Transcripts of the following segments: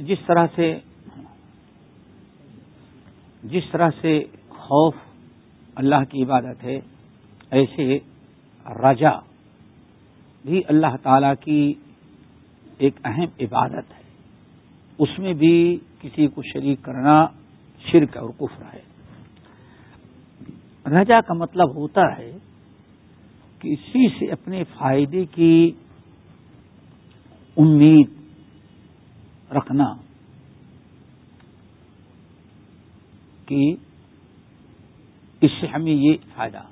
جس طرح سے، جس طرح سے خوف اللہ کی عبادت ہے، ایسے رجا بھی اللہ تعالی کی ایک اہم عبادت ہے۔ اس میں بھی کسی کو شریک کرنا شرک اور کفر ہے۔ رجا کا مطلب ہوتا ہے کسی سے اپنے فائدے کی امید رکھنا کہ اس سے ہمیں یہ فائدہ۔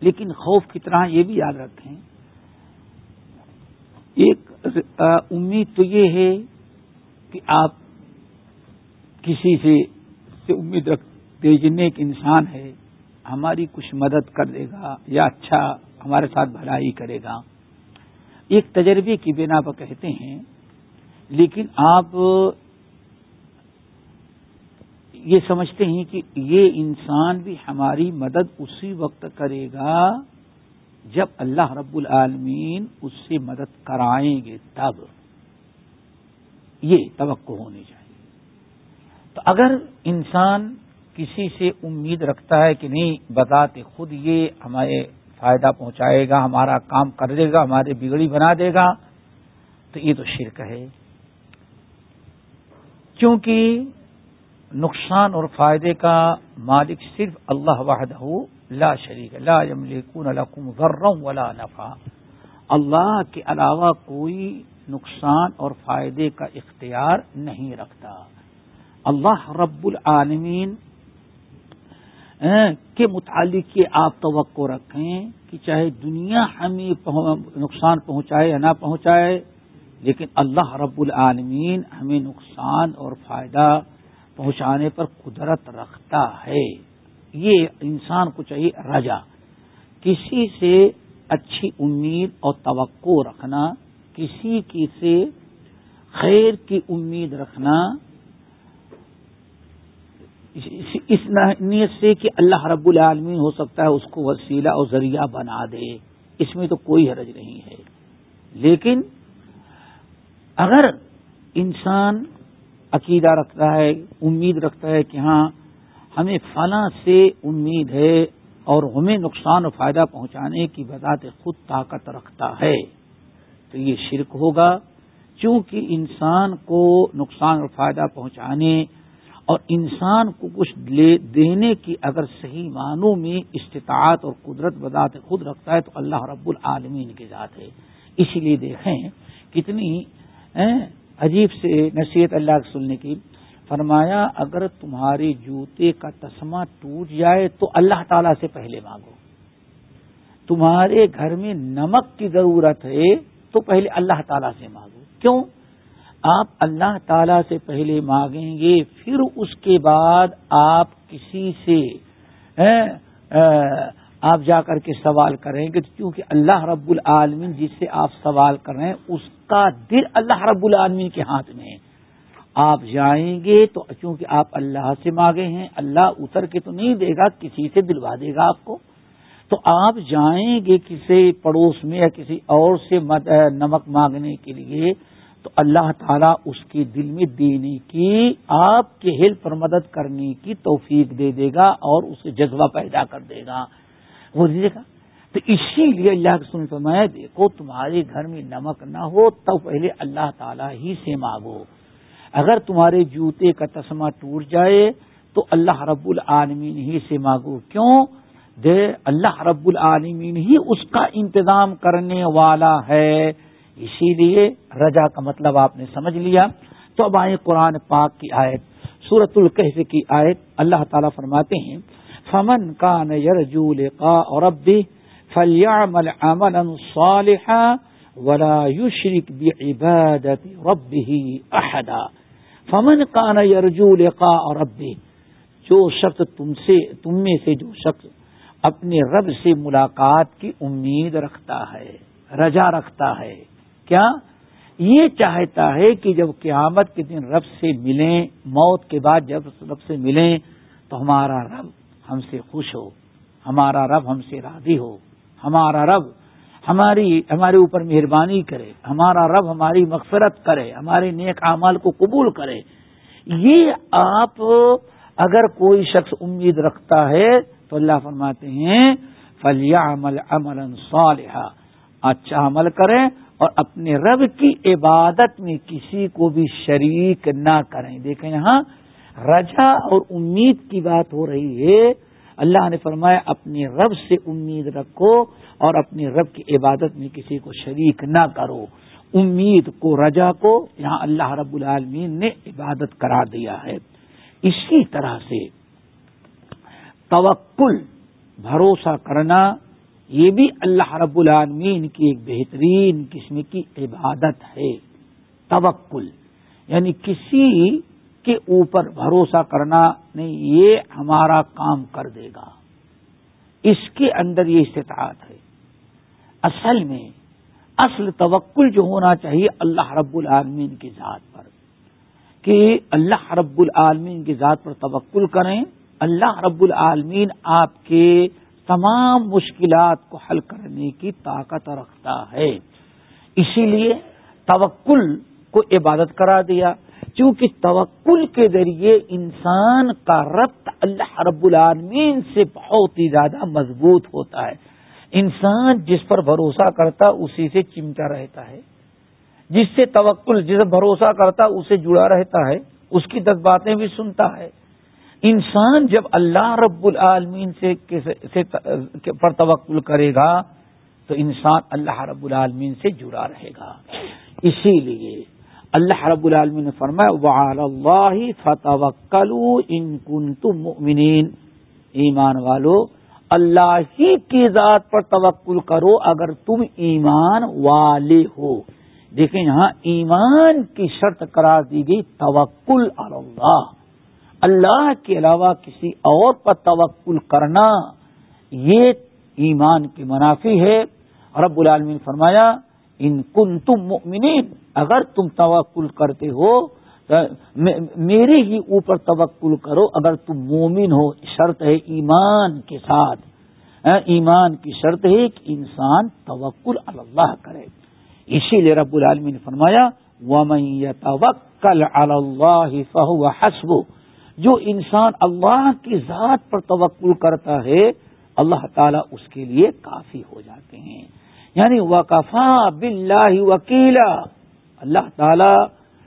لیکن خوف کی طرح یہ بھی یاد رکھیں۔ ایک امید تو یہ ہے کہ آپ کسی سے امید رکھتے جن ایک انسان ہے، ہماری کچھ مدد کر دے گا یا اچھا ہمارے ساتھ بھلائی کرے گا۔ ایک تجربے کی بنا پر کہتے ہیں لیکن آپ یہ سمجھتے ہیں کہ یہ انسان بھی ہماری مدد اسی وقت کرے گا جب اللہ رب العالمین اس سے مدد کرائیں گے، تب یہ توقع ہونی چاہیے۔ تو اگر انسان کسی سے امید رکھتا ہے کہ نہیں بتاتے خود یہ ہمارے فائدہ پہنچائے گا، ہمارا کام کر دے گا، ہمارے بگڑی بنا دے گا، تو یہ تو شرک ہے۔ کیونکہ نقصان اور فائدے کا مالک صرف اللہ وحدہ لا شریک لا یملکون لکم ذرم ولا نفع۔ اللہ کے علاوہ کوئی نقصان اور فائدے کا اختیار نہیں رکھتا۔ اللہ رب العالمین کے متعلق یہ آپ توقع رکھیں کہ چاہے دنیا ہمیں نقصان پہنچائے یا نہ پہنچائے لیکن اللہ رب العالمین ہمیں نقصان اور فائدہ پہنچانے پر قدرت رکھتا ہے۔ یہ انسان کو چاہیے رجا۔ کسی سے اچھی امید اور توقع رکھنا، کسی کی سے خیر کی امید رکھنا، اس نیت سے کہ اللہ رب العالمین ہو سکتا ہے اس کو وسیلہ اور ذریعہ بنا دے۔ اس میں تو کوئی حرج نہیں ہے۔ لیکن اگر انسان عقیدہ رکھتا ہے، امید رکھتا ہے کہ ہاں ہمیں فلاں سے امید ہے اور ہمیں نقصان و فائدہ پہنچانے کی بذات خود طاقت رکھتا ہے، تو یہ شرک ہوگا۔ چونکہ انسان کو نقصان اور فائدہ پہنچانے اور انسان کو کچھ دینے کی اگر صحیح معنوں میں استطاعت اور قدرت بذات خود رکھتا ہے، تو اللہ رب العالمین کے ذات ہے۔ اسی لیے دیکھیں کتنی عجیب سے نصیحت اللہ کے سننے کی۔ فرمایا، اگر تمہارے جوتے کا تسمہ ٹوٹ جائے تو اللہ تعالی سے پہلے مانگو۔ تمہارے گھر میں نمک کی ضرورت ہے تو پہلے اللہ تعالی سے مانگو۔ کیوں؟ آپ اللہ تعالی سے پہلے مانگیں گے، پھر اس کے بعد آپ کسی سے آپ جا کر کے سوال کریں گے۔ کیونکہ اللہ رب العالمین جس سے آپ سوال کر رہے ہیں، اس کا دل اللہ رب العالمین کے ہاتھ میں ہے۔ آپ جائیں گے تو چونکہ آپ اللہ سے مانگے ہیں، اللہ اتر کے تو نہیں دے گا، کسی سے دلوا دے گا آپ کو۔ تو آپ جائیں گے کسی پڑوس میں یا کسی اور سے نمک مانگنے کے لیے، تو اللہ تعالیٰ اس کے دل میں دینے کی، آپ کے ہیلپ پر مدد کرنے کی توفیق دے دے گا اور اسے جذبہ پیدا کر دے گا۔ وہ دے گا تو اسی لیے اللہ کے سن فرمایا، دیکھو تمہارے گھر میں نمک نہ ہو تو پہلے اللہ تعالیٰ ہی سے مانگو۔ اگر تمہارے جوتے کا تسمہ ٹوٹ جائے تو اللہ رب العالمین ہی سے مانگو۔ کیوں؟ دے، اللہ رب العالمین ہی اس کا انتظام کرنے والا ہے۔ اسی لیے رجا کا مطلب آپ نے سمجھ لیا۔ تو اب آئے قرآن پاک کی آیت سورت القحف کی آیت۔ اللہ تعالیٰ فرماتے ہیں، فمن کا نرجو لقاء اور ابی فلیعمل عملا صالحا ولا يشرك بعبادت ربه احدا فمن کان یرجو لقاء ربه جو شخص تم سے تم میں سے جو شخص اپنے رب سے ملاقات کی امید رکھتا ہے، رجا رکھتا ہے، کیا؟ یہ چاہتا ہے کہ جب قیامت کے دن رب سے ملیں، موت کے بعد جب رب سے ملیں، تو ہمارا رب ہم سے خوش ہو، ہمارا رب ہم سے راضی ہو۔ ہمارا رب ہماری ہمارے اوپر مہربانی کرے، ہمارا رب ہماری مغفرت کرے، ہمارے نیک اعمال کو قبول کرے۔ یہ آپ اگر کوئی شخص امید رکھتا ہے تو اللہ فرماتے ہیں فلیا عمل عمل صالحہ اچھا عمل کریں اور اپنے رب کی عبادت میں کسی کو بھی شریک نہ کریں۔ دیکھیں یہاں، رجا اور امید کی بات ہو رہی ہے۔ اللہ نے فرمایا، اپنے رب سے امید رکھو اور اپنے رب کی عبادت میں کسی کو شریک نہ کرو۔ امید کو، رجا کو، یہاں اللہ رب العالمین نے عبادت کرا دیا ہے۔ اسی طرح سے توکل، بھروسہ کرنا، یہ بھی اللہ رب العالمین کی ایک بہترین قسم کی عبادت ہے۔ توکل یعنی کسی کے اوپر بھروسہ کرنا نہیں، یہ ہمارا کام کر دے گا۔ اس کے اندر یہ استطاعت ہے۔ اصل میں اصل توکل جو ہونا چاہیے اللہ رب العالمین کی ذات پر۔ کہ اللہ رب العالمین کی ذات پر توکل کریں، اللہ رب العالمین آپ کے تمام مشکلات کو حل کرنے کی طاقت رکھتا ہے۔ اسی لیے توکل کو عبادت کرا دیا۔ کیونکہ توکل کے ذریعے انسان کا ربط اللہ رب العالمین سے بہت ہی زیادہ مضبوط ہوتا ہے۔ انسان جس پر بھروسہ کرتا اسی سے چمٹا رہتا ہے۔ جس سے توکل، جس بھروسہ کرتا اسے جڑا رہتا ہے، اس کی دس باتیں بھی سنتا ہے۔ انسان جب اللہ رب العالمین سے پر توقل کرے گا تو انسان اللہ رب العالمین سے جڑا رہے گا۔ اسی لیے اللہ رب العالمین نے فرمایا اللہ فتح ان کن تم مؤمنین ایمان والو، اللہ ہی کی ذات پر توقل کرو اگر تم ایمان والے ہو۔ دیکھیں یہاں ایمان کی شرط قرار دی گئی، توکل اللہ۔ اللہ کے علاوہ کسی اور پر توکل کرنا، یہ ایمان کے منافی ہے۔ رب العالمین فرمایا ان کن تم مؤمنین، اگر تم توکل کرتے ہو میرے ہی اوپر توکل کرو، اگر تم مومن ہو، شرط ہے ایمان کے ساتھ۔ ایمان کی شرط ہے کہ انسان توکل اللہ کرے۔ اسی لیے رب العالمین نے فرمایا، ومن توکل اللہ حسب جو انسان اللہ کی ذات پر توقل کرتا ہے، اللہ تعالیٰ اس کے لیے کافی ہو جاتے ہیں۔ یعنی وقفا بلّہ وکیلا۔ اللہ تعالیٰ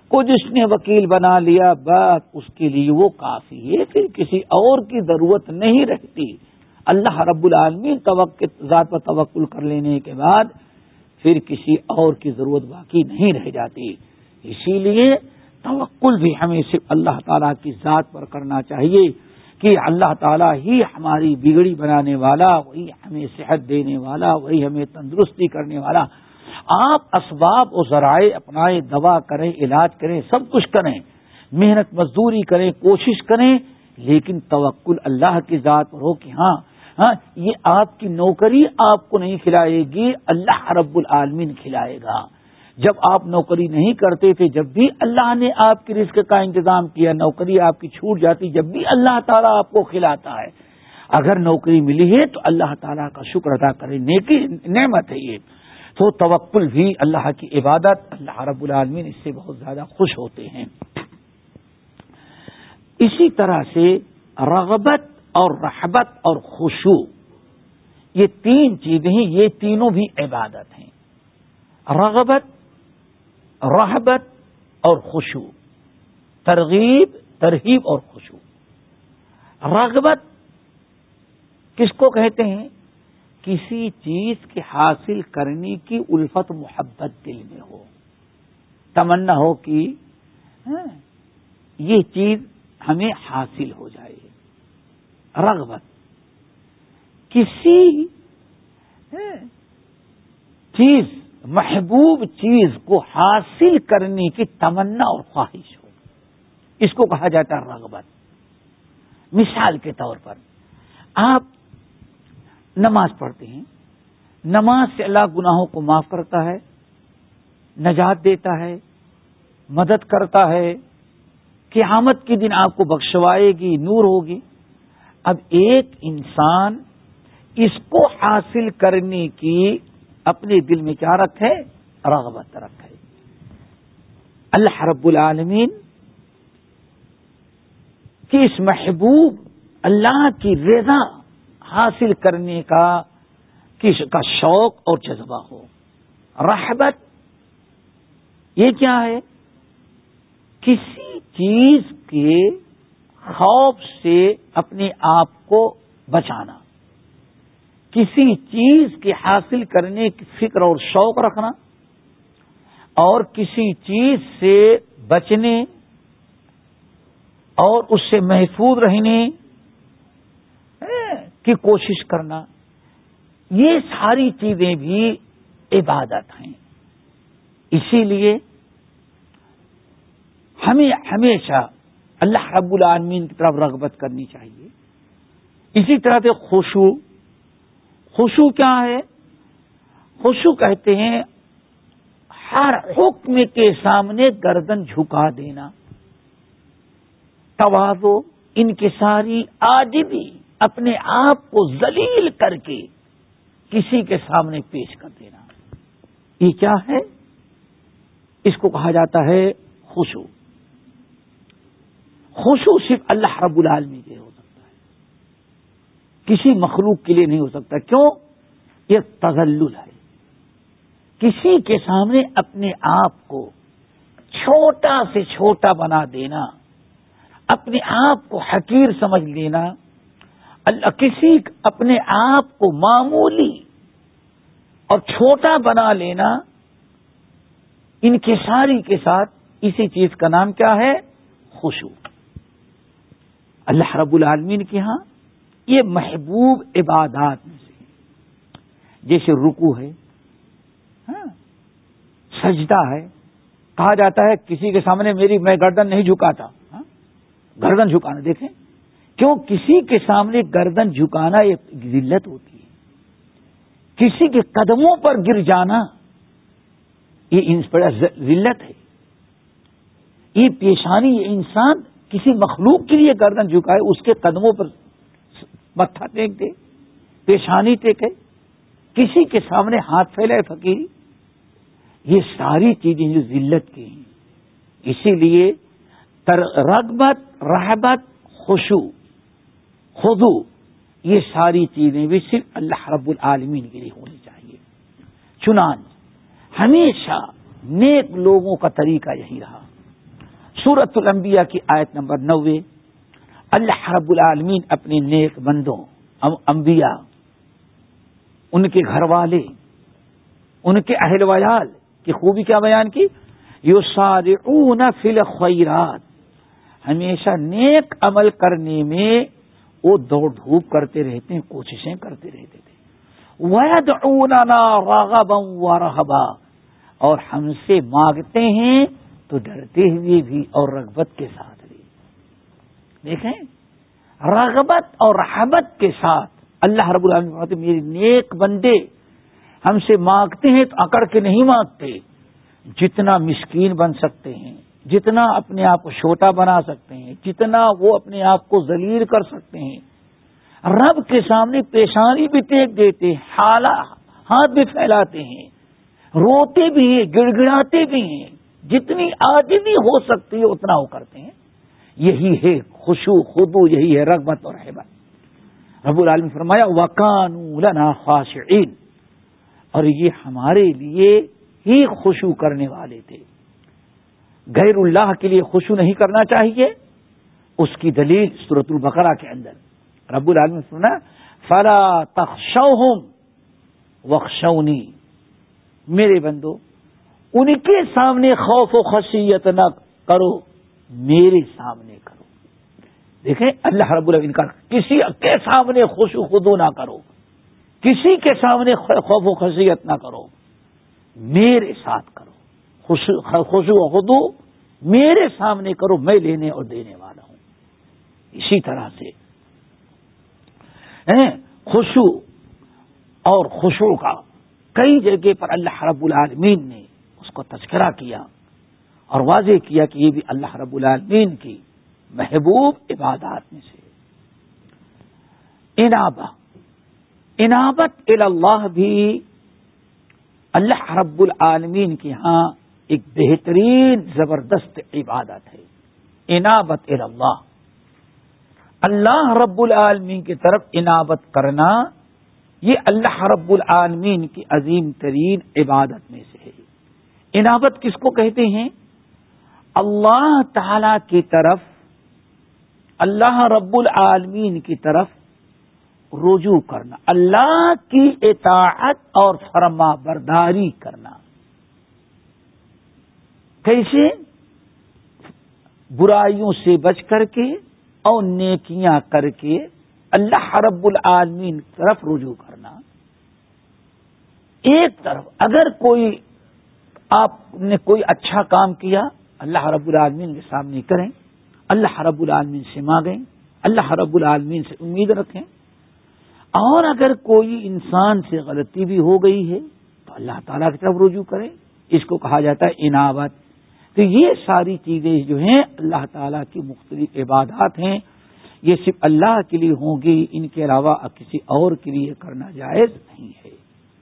کو جس نے وکیل بنا لیا، بس اس کے لیے وہ کافی ہے، پھر کسی اور کی ضرورت نہیں رہتی۔ اللہ رب العالمین ذات پر توقل کر لینے کے بعد پھر کسی اور کی ضرورت باقی نہیں رہ جاتی۔ اسی لیے توکل بھی ہمیں صرف اللہ تعالیٰ کی ذات پر کرنا چاہیے۔ کہ اللہ تعالیٰ ہی ہماری بگڑی بنانے والا، وہی ہمیں صحت دینے والا، وہی ہمیں تندرستی کرنے والا۔ آپ اسباب و ذرائع اپنائے دوا کریں، علاج کریں، سب کچھ کریں۔ محنت مزدوری کریں، کوشش کریں، لیکن توکل اللہ کی ذات پر ہو کہ ہاں ہاں یہ آپ کی نوکری آپ کو نہیں کھلائے گی، اللہ رب العالمین کھلائے گا۔ جب آپ نوکری نہیں کرتے تھے، جب بھی اللہ نے آپ کی رزق کا انتظام کیا، نوکری آپ کی چھوٹ جاتی، جب بھی اللہ تعالیٰ آپ کو کھلاتا ہے، اگر نوکری ملی ہے تو اللہ تعالیٰ کا شکر ادا کرے، نیکی، نعمت ہے یہ۔ تو توکل بھی اللہ کی عبادت، اللہ رب العالمین اس سے بہت زیادہ خوش ہوتے ہیں۔ اسی طرح سے رغبت اور رحبت اور خوشو یہ تین چیزیں یہ تینوں بھی عبادت ہیں۔ رغبت رحبت اور خوشو ترغیب ترغیب اور خوشو رغبت کس کو کہتے ہیں؟ کسی چیز کے حاصل کرنے کی الفت محبت دل میں ہو۔ تمنا ہو کہ ہاں، یہ چیز ہمیں حاصل ہو جائے۔ رغبت۔ کسی ہاں، چیز محبوب چیز کو حاصل کرنے کی تمنا اور خواہش ہو۔ اس کو کہا جاتا ہے رغبت۔ مثال کے طور پر آپ نماز پڑھتے ہیں، نماز سے اللہ گناہوں کو معاف کرتا ہے، نجات دیتا ہے، مدد کرتا ہے۔ قیامت کے دن آپ کو بخشوائے گی، نور ہوگی۔ اب ایک انسان اس کو حاصل کرنے کی اپنے دل میں کیا رکھے رغبت رکھے اللہ رب العالمین کی اس محبوب اللہ کی رضا حاصل کرنے کا کس کا شوق اور جذبہ ہو۔ رحبت یہ کیا ہے؟ کسی چیز کے خوف سے اپنے آپ کو بچانا۔ کسی چیز کے حاصل کرنے کی فکر اور شوق رکھنا اور کسی چیز سے بچنے اور اس سے محفوظ رہنے کی کوشش کرنا یہ ساری چیزیں بھی عبادت ہیں۔ اسی لیے ہمیں ہمیشہ اللہ رب العالمین کی طرف رغبت کرنی چاہیے۔ اسی طرح سے خوشو خوشو کیا ہے؟ خوشو کہتے ہیں، ہر حکم کے سامنے گردن جھکا دینا۔ توازو، ان کی ساری آج بھی اپنے آپ کو ذلیل کر کے کسی کے سامنے پیش کر دینا۔ یہ کیا ہے؟ اس کو کہا جاتا ہے خوشو خوشو صرف اللہ رب العالمی کے کسی مخلوق کے لیے نہیں ہو سکتا کیوں؟ یہ تزل ہے۔ کسی کے سامنے اپنے آپ کو چھوٹا سے چھوٹا بنا دینا، اپنے آپ کو حقیر سمجھ لینا، اللہ کسی اپنے آپ کو معمولی اور چھوٹا بنا لینا، ان کے ساری کے ساتھ اسی چیز کا نام کیا ہے؟ خوشو اللہ رب العالمین کے ہاں یہ محبوب عبادات میں سے جیسے رکو ہے ہاں، سجدہ ہے کہا جاتا ہے کسی کے سامنے میری میں گردن نہیں جھکاتا ہاں، گردن جھکانا دیکھیں۔ کیوں؟ کسی کے سامنے گردن جھکانا ایک ذلت ہوتی ہے۔ کسی کے قدموں پر گر جانا یہ ذلت ہے۔ یہ پیشانی یہ انسان کسی مخلوق کے لیے گردن جھکائے اس کے قدموں پر متھا ٹیک دے پیشانی ٹیکے کسی کے سامنے ہاتھ پھیلے، فقیری۔ یہ ساری چیزیں جو ذلت کی ہیں۔ اسی لیے رغبت رحبت خوشو خدو یہ ساری چیزیں بھی صرف اللہ رب العالمین کے لیے ہونی چاہیے۔ چنان ہمیشہ نیک لوگوں کا طریقہ یہی رہا۔ سورت الانبیاء کی آیت نمبر نوے۔ اللہ رب العالمین اپنے نیک بندوں انبیاء، ان کے گھر والے ان کے اہل ویال کی خوبی کیا بیان کی؟ یو سارے فل خیرات ہمیشہ نیک عمل کرنے میں وہ دوڑ دھوپ کرتے رہتے ہیں، کوششیں کرتے رہتے تھے۔ وید اونا و رحبا اور ہم سے مانگتے ہیں تو ڈرتے ہوئے بھی اور رغبت کے ساتھ۔ دیکھیں، رغبت اور رحبت کے ساتھ اللہ رب العالمین میری نیک بندے ہم سے مانگتے ہیں تو اکڑ کے نہیں مانگتے۔ جتنا مسکین بن سکتے ہیں، جتنا اپنے آپ کو چھوٹا بنا سکتے ہیں، جتنا وہ اپنے آپ کو ذلیل کر سکتے ہیں۔ رب کے سامنے پیشانی بھی ٹیک دیتے حالہ ہاتھ بھی پھیلاتے ہیں، روتے بھی ہیں، گڑ گڑاتے بھی ہیں۔ جتنی آدمی ہو سکتی ہے، اتنا وہ کرتے ہیں۔ یہی ہے خوشو خدو یہی ہے رغبت اور حبت رب العالم فرمایا وکان لنا خاشعین اور یہ ہمارے لیے ہی خوشو کرنے والے تھے۔ غیر اللہ کے لیے خوشو نہیں کرنا چاہیے۔ اس کی دلیل صورت البقرہ کے اندر۔ رب العالم سنا فلا تخشوہم وخشونی میرے بندو، ان کے سامنے خوف و خشیت نہ کرو۔ میرے سامنے کرو۔ دیکھیں، اللہ رب العالمین کا کسی کے سامنے خوش و خدو نہ کرو۔ کسی کے سامنے خوف و خصیت نہ کرو۔ میرے ساتھ کرو۔ خوشو و خدو میرے سامنے کرو۔ میں لینے اور دینے والا ہوں۔ اسی طرح سے یعنی خوشو اور خوشو کا کئی جگہ پر اللہ رب العالمین نے اس کو تذکرہ کیا۔ اور واضح کیا کہ یہ بھی اللہ رب العالمین کی محبوب عبادات میں سے انابہ، انابت اللہ بھی اللہ رب العالمین کے ہاں ایک بہترین زبردست عبادت ہے۔ انابت اللہ اللہ رب العالمین کی طرف انابت کرنا یہ اللہ رب العالمین کی عظیم ترین عبادت میں سے ہے۔ انابت کس کو کہتے ہیں؟ اللہ تعالی کی طرف، اللہ رب العالمین کی طرف رجوع کرنا، اللہ کی اطاعت اور فرما برداری کرنا۔ کیسے؟ برائیوں سے بچ کر کے اور نیکیاں کر کے اللہ رب العالمین کی طرف رجوع کرنا۔ ایک طرف، اگر کوئی آپ نے کوئی اچھا کام کیا اللہ رب العالمین کے سامنے کریں، اللہ رب العالمین سے مانگیں، اللہ رب العالمین سے امید رکھیں۔ اور اگر کوئی انسان سے غلطی بھی ہو گئی ہے، تو اللہ تعالیٰ کی طرف رجوع کرے اس کو کہا جاتا ہے انعوت تو یہ ساری چیزیں جو ہیں، اللہ تعالیٰ کی مختلف عبادات ہیں۔ یہ صرف اللہ کے لیے ہوں گی، ان کے علاوہ کسی اور کے لیے کرنا جائز نہیں ہے۔